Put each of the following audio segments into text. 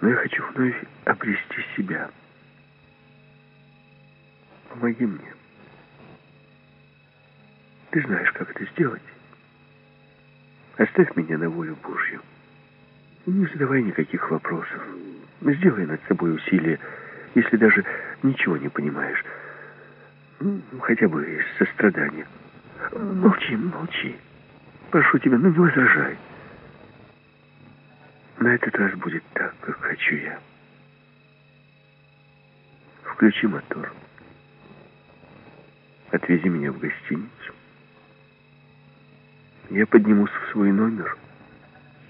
Но я хочу вновь обрести себя. Помоги мне. Ты знаешь, как это сделать. Оставь меня на волю Божью. Не задавай никаких вопросов. Сделай над собой усилие, если даже ничего не понимаешь. Ну, хотя бы из сострадания. Молчи, молчи. Прошу тебя, ну не возражай. На этот раз будет так, как хочу я. Включи мотор. Отвези меня в гостиницу. Я поднимусь в свой номер,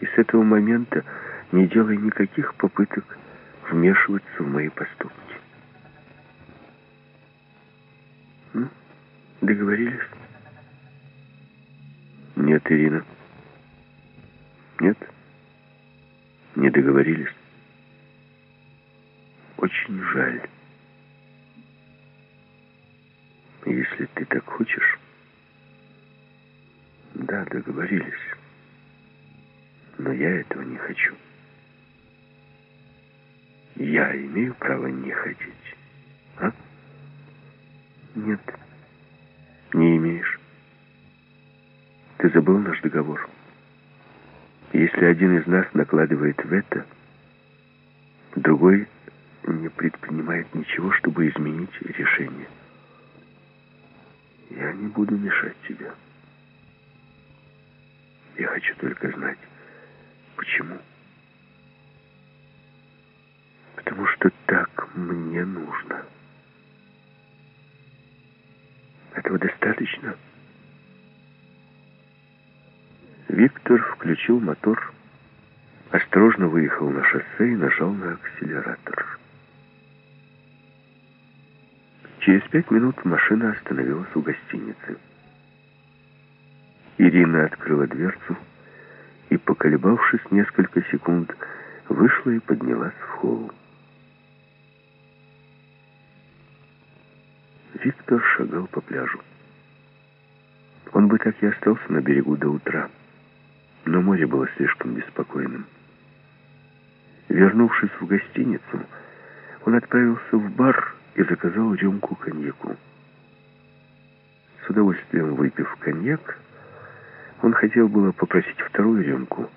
и с этого момента не делай никаких попыток вмешиваться в мои поступки. Ну, договорились? Нет, Ирина. Нет? Не договорились? Очень жаль. Если ты так хочешь... Да, договорились. Но я этого не хочу. Я имею право не хотеть. А? Нет. Не имеешь. Ты забыл наш договор. Если один из нас накладывает вето, другой не предпринимает ничего, чтобы изменить решение. Я не буду мешать тебе. Я хочу только знать, почему. Потому что так мне нужно. Этого достаточно? Виктор включил мотор, осторожно выехал на шоссе и нажал на акселератор. Через пять минут машина остановилась у гостиницы. Ирина открыла дверцу и, поколебавшись несколько секунд, вышла и поднялась в холл. Виктор шагал по пляжу. Он бы так и остался на берегу до утра, но море было слишком беспокойным. Вернувшись в гостиницу, он отправился в бар и заказал рюмку коньяку. С удовольствием выпив коньяк, он хотел было попросить вторую рюмку,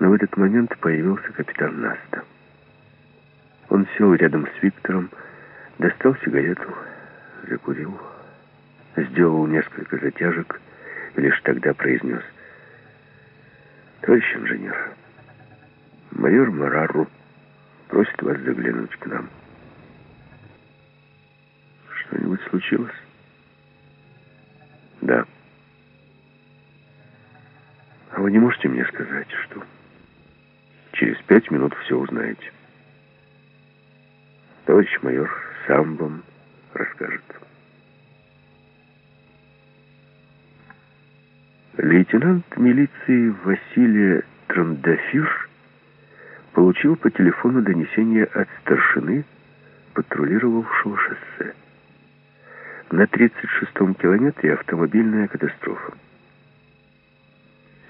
но в этот момент появился капитан Наста. Он сел рядом с Виктором, достал сигарету, закурил, сделал несколько затяжек и лишь тогда произнес «Товарищ инженер, майор Марару просит вас заглянуть к нам». «Что-нибудь случилось?» «Да». А вы не можете мне сказать, что через пять минут все узнаете? Товарищ майор сам вам расскажет. Лейтенант милиции Василий Трандафир получил по телефону донесение от старшины, патрулировавшего шоссе. На 36-м километре автомобильная катастрофа.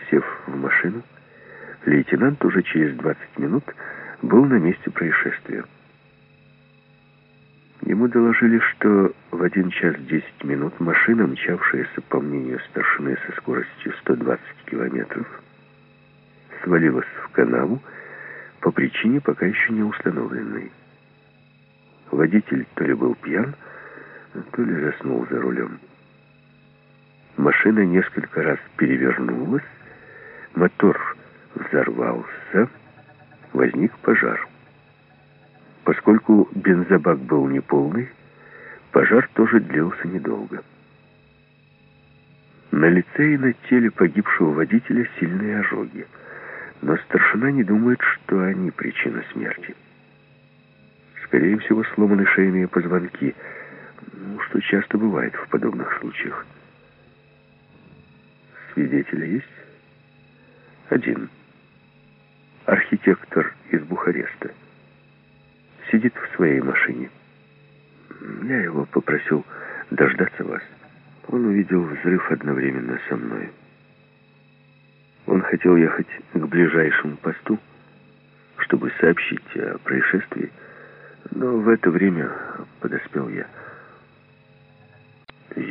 Сев в машину, лейтенант уже через 20 минут был на месте происшествия. Ему доложили, что в 1 час 10 минут машина, мчавшаяся, по мнению старшины, со скоростью 120 километров, свалилась в канаву по причине пока еще не установленной. Водитель то ли был пьян, то ли заснул за рулем. Машина несколько раз перевернулась, Мотор взорвался, возник пожар. Поскольку бензобак был неполный, пожар тоже длился недолго. На лице и на теле погибшего водителя сильные ожоги, но старшина не думает, что они причина смерти. Скорее всего, сломаны шейные позвонки, ну, что часто бывает в подобных случаях. Свидетели есть? Один. Архитектор из Бухареста. Сидит в своей машине. Я его попросил дождаться вас. Он увидел взрыв одновременно со мной. Он хотел ехать к ближайшему посту, чтобы сообщить о происшествии, но в это время подоспел я.